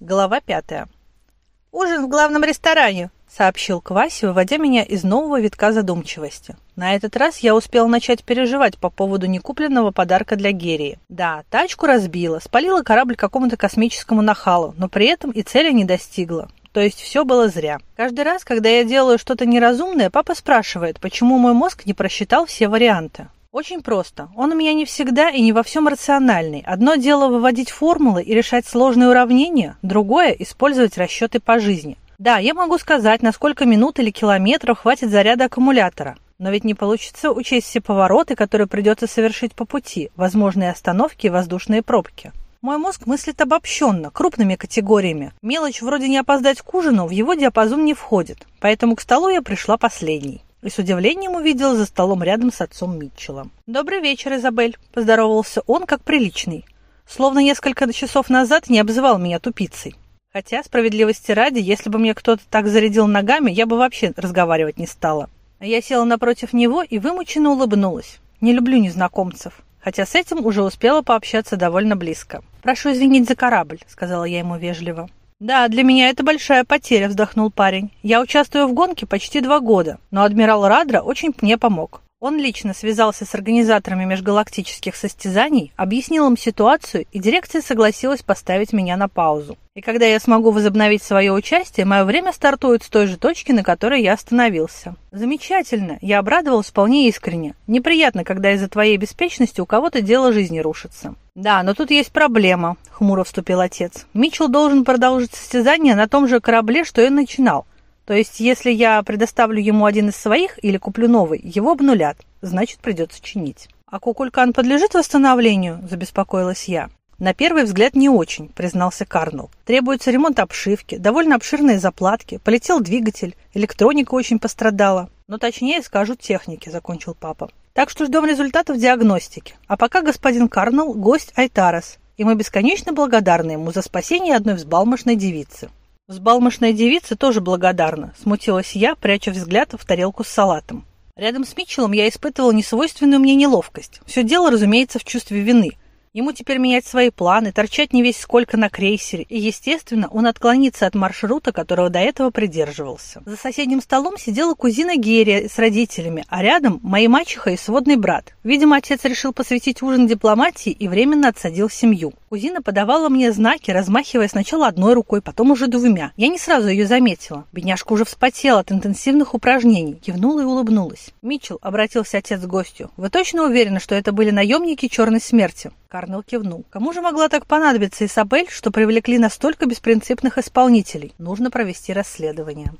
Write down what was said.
Глава пятая. «Ужин в главном ресторане», — сообщил Кваси, выводя меня из нового витка задумчивости. На этот раз я успел начать переживать по поводу некупленного подарка для Герии. Да, тачку разбила, спалила корабль какому-то космическому нахалу, но при этом и цели не достигла. То есть все было зря. Каждый раз, когда я делаю что-то неразумное, папа спрашивает, почему мой мозг не просчитал все варианты. Очень просто. Он у меня не всегда и не во всем рациональный. Одно дело выводить формулы и решать сложные уравнения, другое – использовать расчеты по жизни. Да, я могу сказать, на сколько минут или километров хватит заряда аккумулятора. Но ведь не получится учесть все повороты, которые придется совершить по пути, возможные остановки и воздушные пробки. Мой мозг мыслит обобщенно, крупными категориями. Мелочь вроде не опоздать к ужину в его диапазон не входит, поэтому к столу я пришла последней и с удивлением увидела за столом рядом с отцом Митчеллом. «Добрый вечер, Изабель», – поздоровался он как приличный. Словно несколько часов назад не обзывал меня тупицей. Хотя, справедливости ради, если бы мне кто-то так зарядил ногами, я бы вообще разговаривать не стала. Я села напротив него и вымученно улыбнулась. Не люблю незнакомцев. Хотя с этим уже успела пообщаться довольно близко. «Прошу извинить за корабль», — сказала я ему вежливо. «Да, для меня это большая потеря», – вздохнул парень. «Я участвую в гонке почти два года, но адмирал Радра очень мне помог. Он лично связался с организаторами межгалактических состязаний, объяснил им ситуацию, и дирекция согласилась поставить меня на паузу. И когда я смогу возобновить свое участие, мое время стартует с той же точки, на которой я остановился. Замечательно, я обрадовалась вполне искренне. Неприятно, когда из-за твоей беспечности у кого-то дело жизни рушится. Да, но тут есть проблема, хмуро вступил отец. Митчелл должен продолжить состязание на том же корабле, что и начинал. То есть, если я предоставлю ему один из своих или куплю новый, его обнулят. Значит, придется чинить. А Кукулькан подлежит восстановлению? Забеспокоилась я. На первый взгляд не очень, признался Карнелл. Требуется ремонт обшивки, довольно обширные заплатки, полетел двигатель, электроника очень пострадала. Но точнее скажу техники, закончил папа. Так что ждем результатов диагностики. А пока господин Карнелл – гость Айтарес, и мы бесконечно благодарны ему за спасение одной взбалмошной девицы. Взбалмошная девица тоже благодарна, смутилась я, пряча взгляд в тарелку с салатом. Рядом с Митчеллом я испытывала несвойственную мне неловкость. Все дело, разумеется, в чувстве вины. Ему теперь менять свои планы, торчать не весь сколько на крейсере, и, естественно, он отклонится от маршрута, которого до этого придерживался. За соседним столом сидела кузина Герия с родителями, а рядом мои мачеха и сводный брат. Видимо, отец решил посвятить ужин дипломатии и временно отсадил семью. Кузина подавала мне знаки, размахивая сначала одной рукой, потом уже двумя. Я не сразу ее заметила. Бедняжка уже вспотела от интенсивных упражнений, кивнула и улыбнулась. «Митчелл», — обратился отец к гостю, — «вы точно уверены, что это были наемники черной смерти?» Карнел кивнул. Кому же могла так понадобиться Исабель, что привлекли настолько беспринципных исполнителей? Нужно провести расследование.